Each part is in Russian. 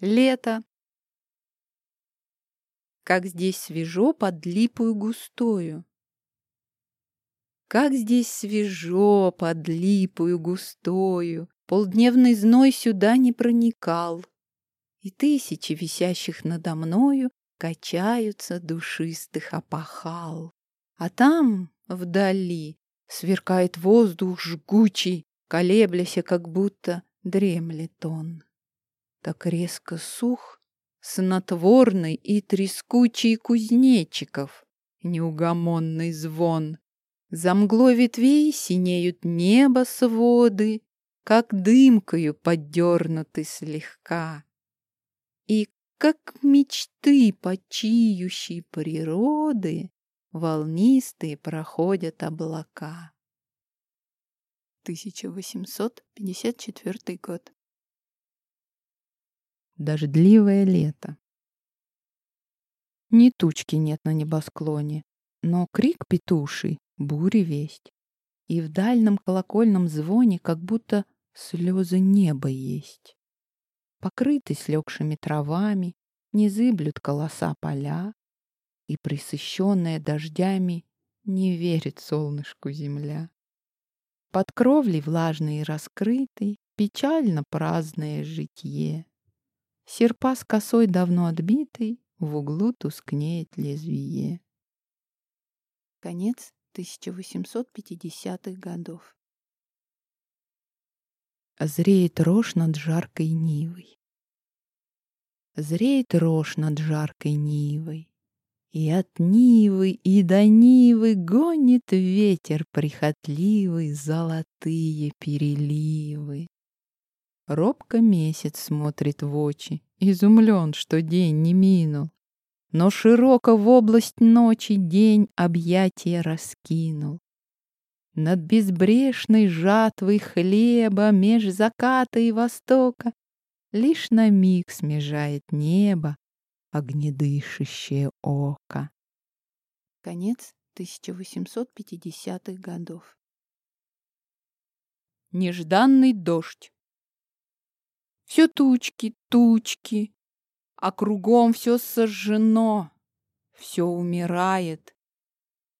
Лето. Как здесь свежо под липою густою. Как здесь свежо под липою густою, Полдневный зной сюда не проникал, И тысячи висящих надо мною Качаются душистых опахал. А там, вдали, сверкает воздух жгучий, Колебляся, как будто дремлет он. Так резко сух, снотворный и трескучий кузнечиков, Неугомонный звон. За мглой ветвей синеют небо своды, Как дымкою подернуты слегка. И как мечты почиющей природы Волнистые проходят облака. 1854 год. Дождливое лето. Ни тучки нет на небосклоне, но крик петуший — бури весть. И в дальнем колокольном звоне как будто слезы неба есть. Покрыты слегшими травами, не зыблют колоса поля, и, присыщенная дождями, не верит солнышку земля. Под кровлей влажной и раскрытой, печально праздное житье. Серпа с косой давно отбитой, в углу тускнеет лезвие. Конец 1850-х годов. Зреет рожь над жаркой нивой. Зреет рожь над жаркой нивой. И от Нивы, и до Нивы Гонит ветер прихотливый Золотые переливы. Робко месяц смотрит в очи, Изумлен, что день не минул. Но широко в область ночи День объятия раскинул. Над безбрешной жатвой хлеба Меж заката и востока Лишь на миг смежает небо огнедышащее око. Конец 1850-х годов. Нежданный дождь. Все тучки, тучки, а кругом все сожжено, все умирает.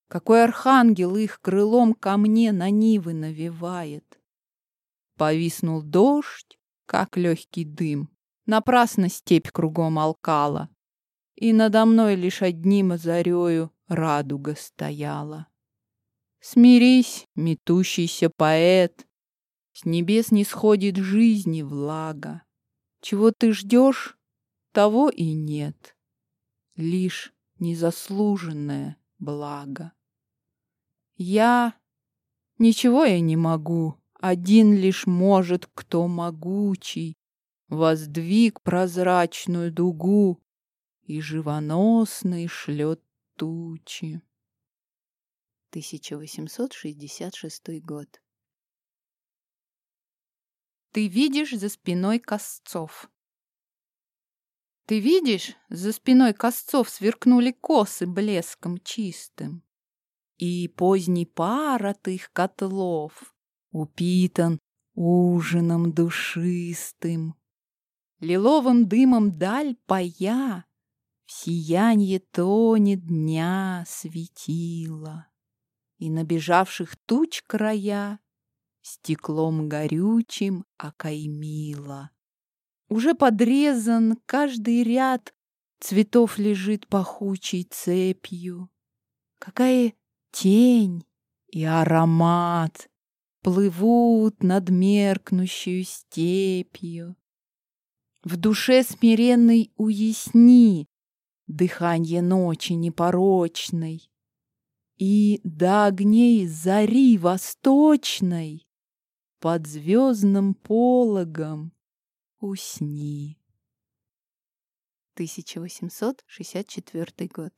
Какой архангел их крылом ко мне на нивы навевает. Повиснул дождь, как легкий дым. Напрасно степь кругом алкала и надо мной лишь одним озарею радуга стояла. Смирись, метущийся поэт, с небес не сходит жизни влага. Чего ты ждешь, того и нет, лишь незаслуженное благо. Я... Ничего я не могу, один лишь может, кто могучий, Воздвиг прозрачную дугу и живоносный шлет тучи. 1866 год. Ты видишь за спиной косцов. Ты видишь, за спиной косцов сверкнули косы блеском чистым. И поздний пар от их котлов упитан ужином душистым. Лиловым дымом даль пая в сиянье тонет дня светила, И набежавших туч края Стеклом горючим окаймила. Уже подрезан каждый ряд Цветов лежит пахучей цепью. Какая тень и аромат Плывут над меркнущей степью. В душе смиренной уясни, дыхание ночи непорочной, И до огней зари восточной Под звездным пологом усни. 1864 год.